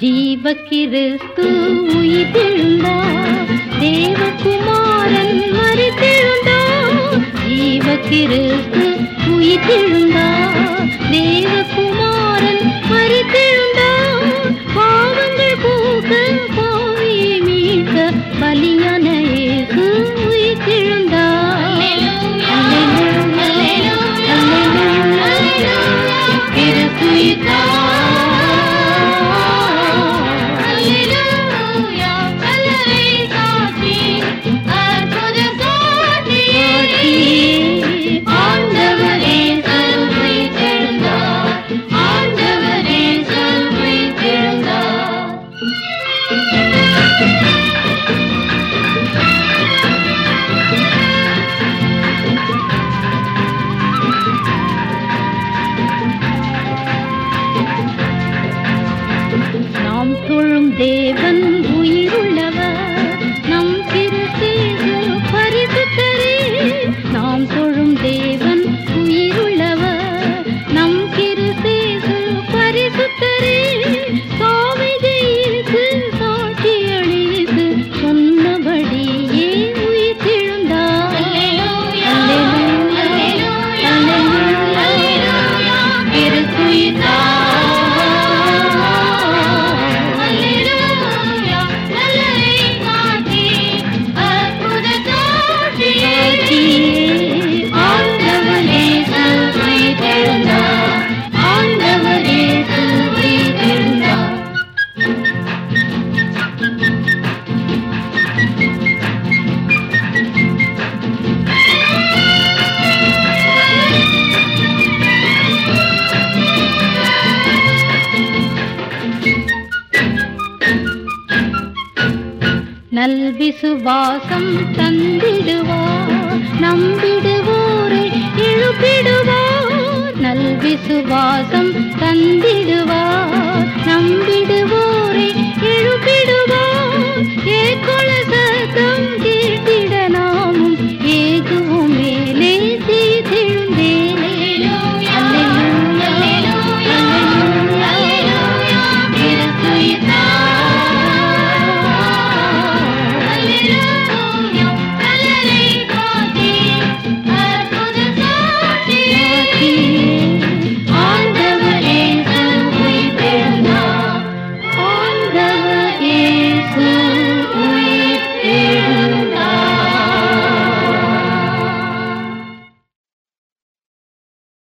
ஜீவ கிறிஸ்து உயிர்த்தெழுந்தார் தேவகுமாரன் மறித்தெழுந்தார் ஜீவ கிறிஸ்து உயிர்த்தெழுந்தார் தேவ நல்விசுவாசம் தந்திடுவார் நம்பிடுவோரை எழுப்பிடுவார் நல்விசுவாசம் தந்திடுவார்